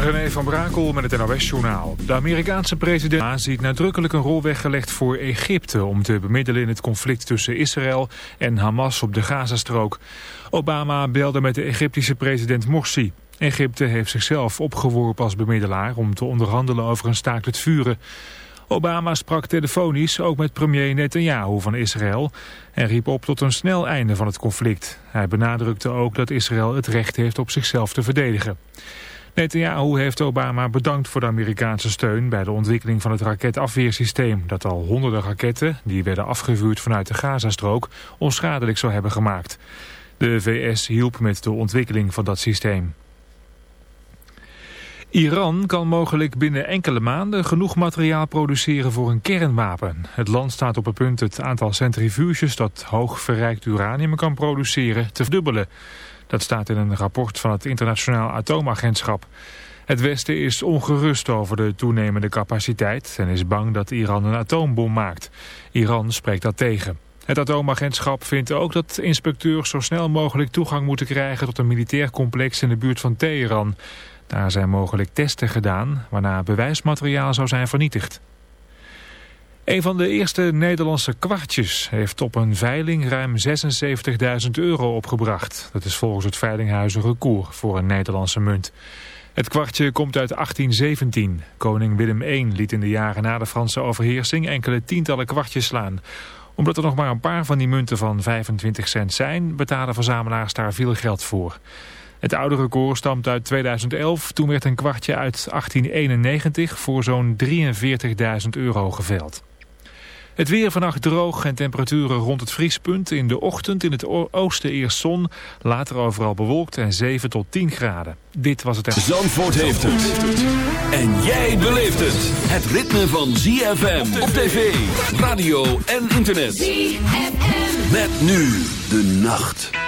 René van Brakel met het NOS-journaal. De Amerikaanse president ziet nadrukkelijk een rol weggelegd voor Egypte... om te bemiddelen in het conflict tussen Israël en Hamas op de Gazastrook. Obama belde met de Egyptische president Morsi. Egypte heeft zichzelf opgeworpen als bemiddelaar... om te onderhandelen over een staakt het vuren. Obama sprak telefonisch ook met premier Netanyahu van Israël... en riep op tot een snel einde van het conflict. Hij benadrukte ook dat Israël het recht heeft op zichzelf te verdedigen. Netanyahu heeft Obama bedankt voor de Amerikaanse steun bij de ontwikkeling van het raketafweersysteem dat al honderden raketten, die werden afgevuurd vanuit de Gazastrook, onschadelijk zou hebben gemaakt. De VS hielp met de ontwikkeling van dat systeem. Iran kan mogelijk binnen enkele maanden genoeg materiaal produceren voor een kernwapen. Het land staat op het punt het aantal centrifuges dat hoog verrijkt uranium kan produceren te verdubbelen. Dat staat in een rapport van het Internationaal Atoomagentschap. Het Westen is ongerust over de toenemende capaciteit en is bang dat Iran een atoombom maakt. Iran spreekt dat tegen. Het atoomagentschap vindt ook dat inspecteurs zo snel mogelijk toegang moeten krijgen tot een militair complex in de buurt van Teheran. Daar zijn mogelijk testen gedaan, waarna bewijsmateriaal zou zijn vernietigd. Een van de eerste Nederlandse kwartjes heeft op een veiling ruim 76.000 euro opgebracht. Dat is volgens het veilinghuis een record voor een Nederlandse munt. Het kwartje komt uit 1817. Koning Willem I liet in de jaren na de Franse overheersing enkele tientallen kwartjes slaan. Omdat er nog maar een paar van die munten van 25 cent zijn, betalen verzamelaars daar veel geld voor. Het oude record stamt uit 2011. Toen werd een kwartje uit 1891 voor zo'n 43.000 euro geveld. Het weer vannacht droog en temperaturen rond het vriespunt. In de ochtend in het oosten eerst zon, later overal bewolkt en 7 tot 10 graden. Dit was het... Zandvoort heeft het. En jij beleeft het. Het ritme van ZFM op tv, radio en internet. ZFM. Met nu de nacht.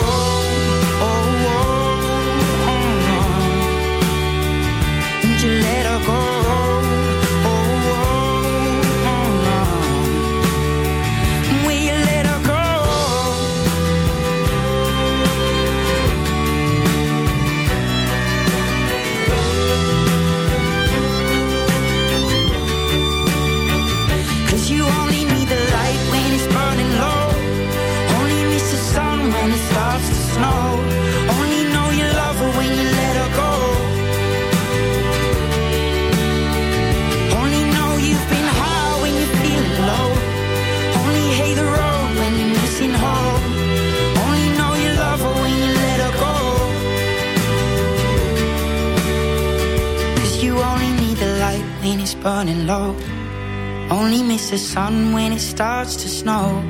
The sun when it starts to snow.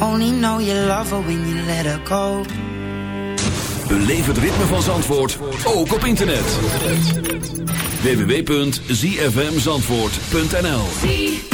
Only know you love her when you let her go. Beleef het ritme van Zandvoort, ook op internet. www.zfmzandvoort.nl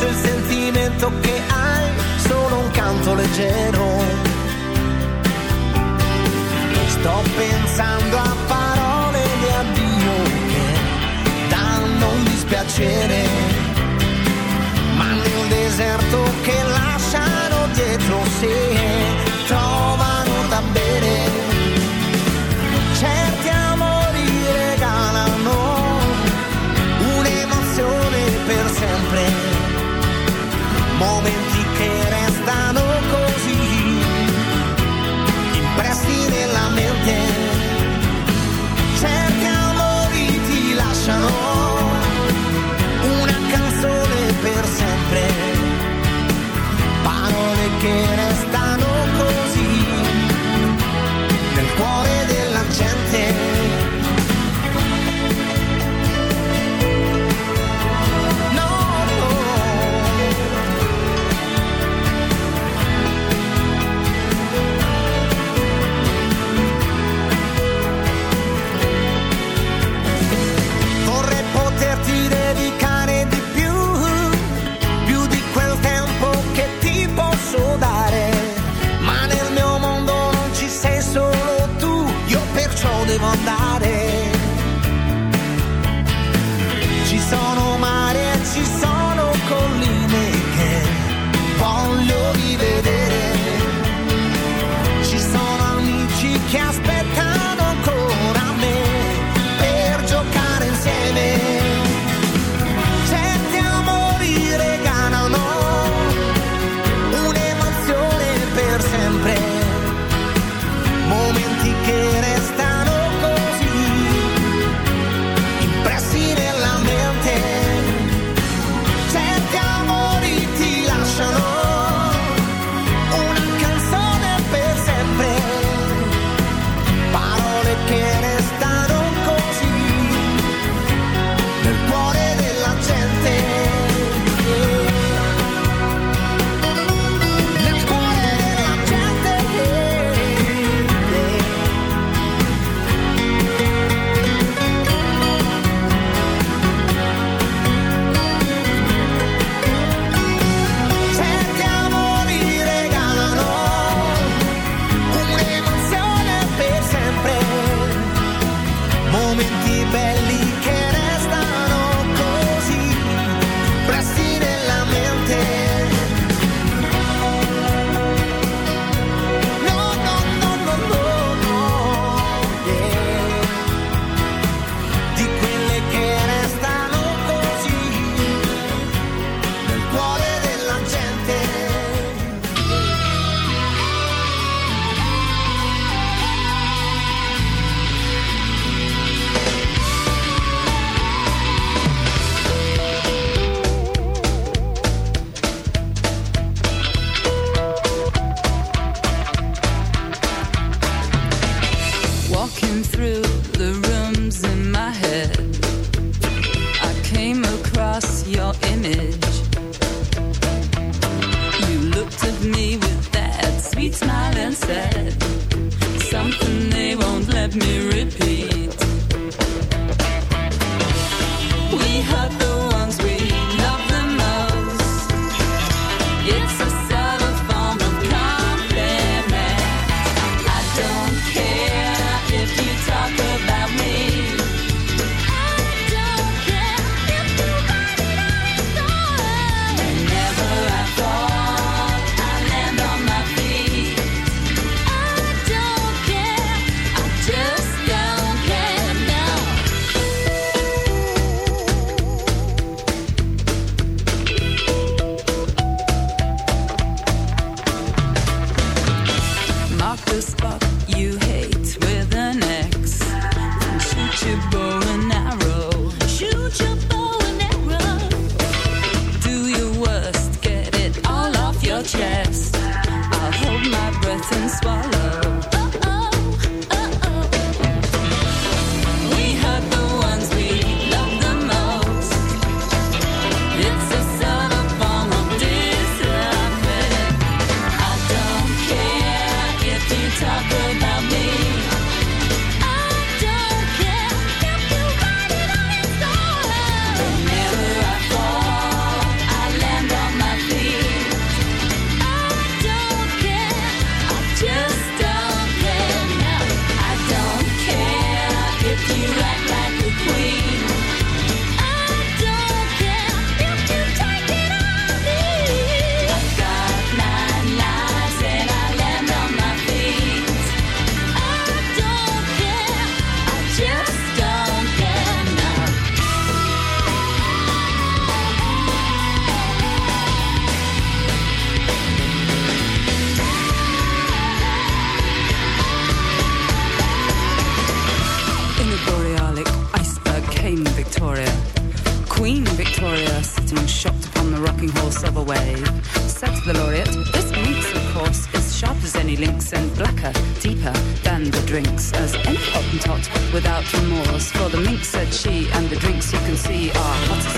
se ha mosso il sentimento che hai, solo un canto leggero. Sto pensando a parole di addio che danno un dispiacere, ma nel deserto che lasciano dietro sé trovano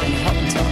and hot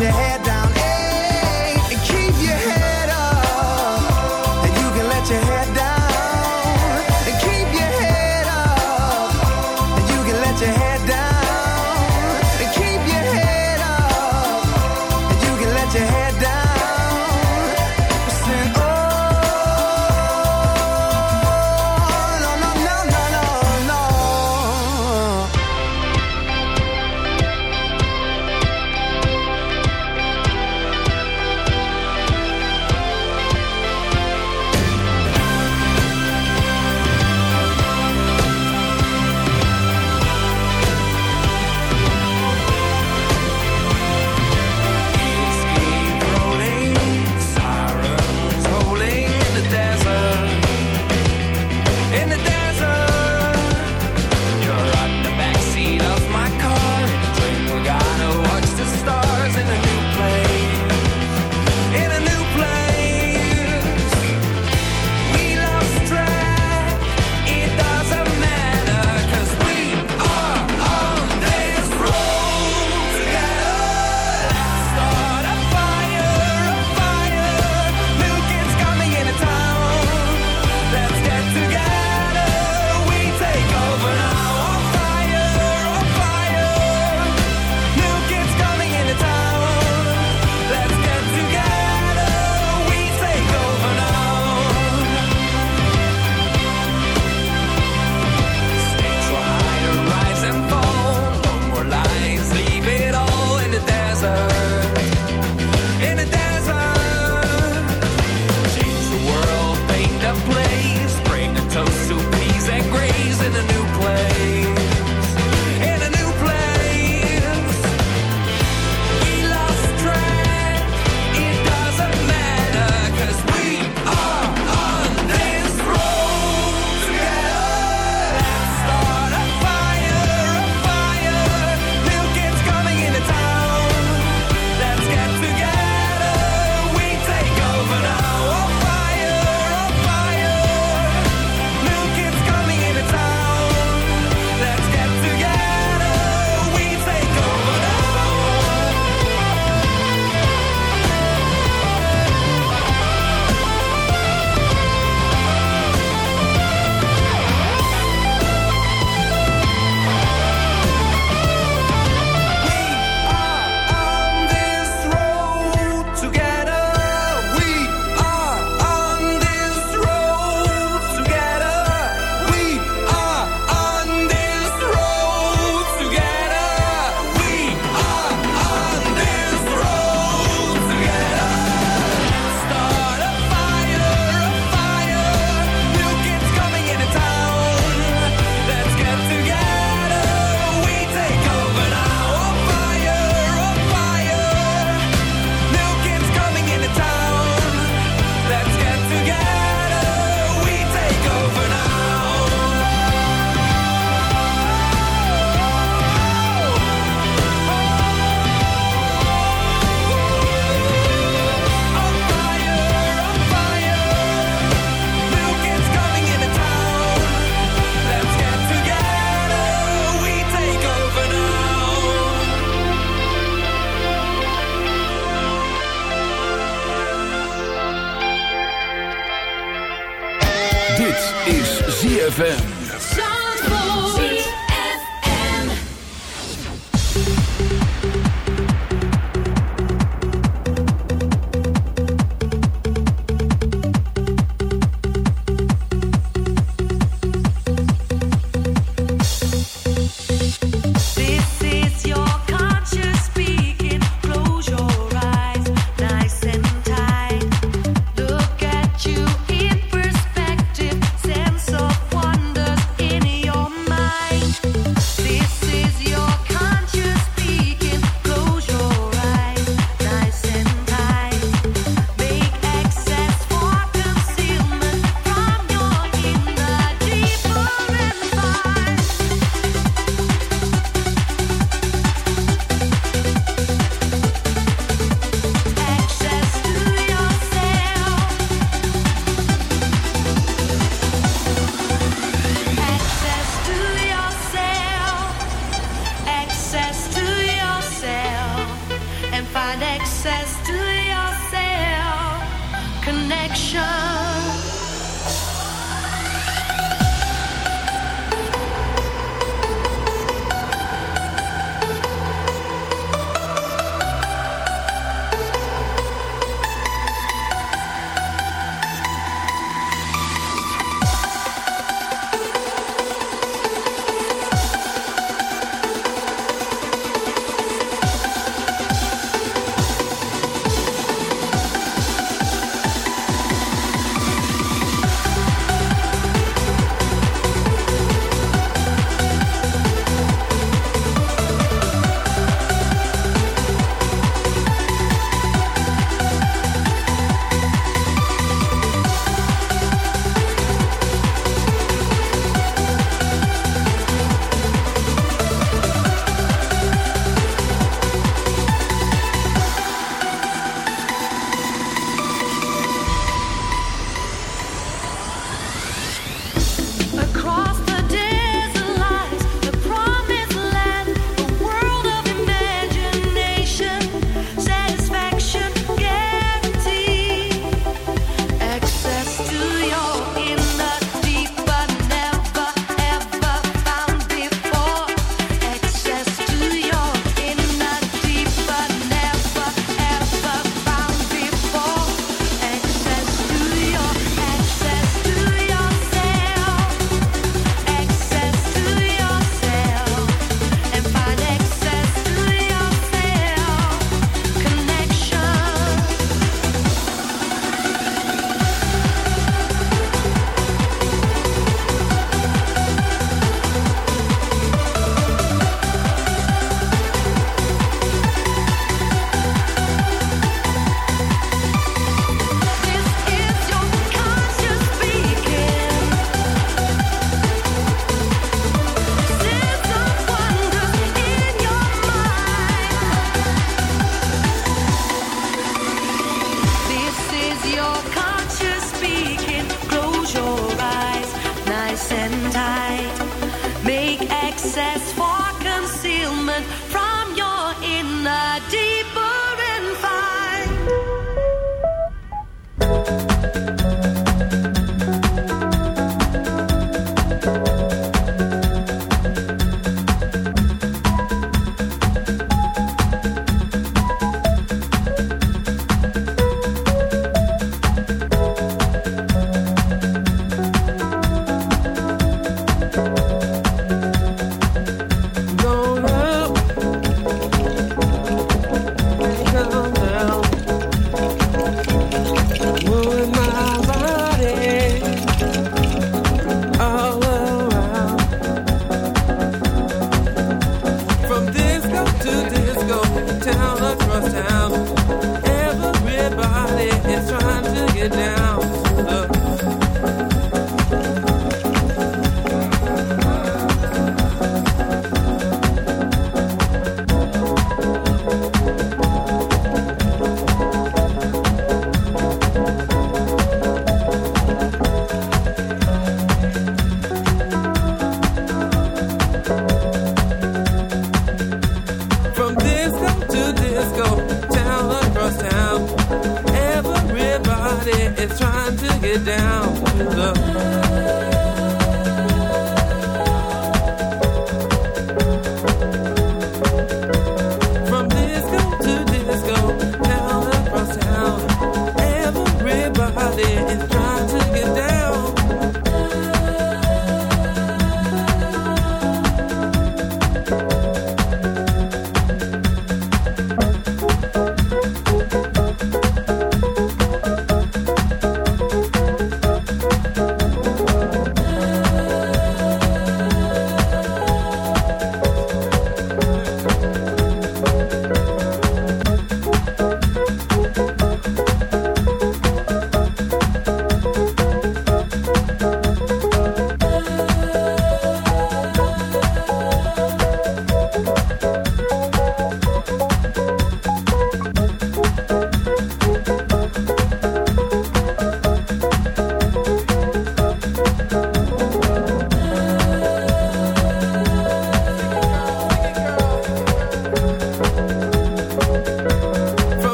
and is ZFM.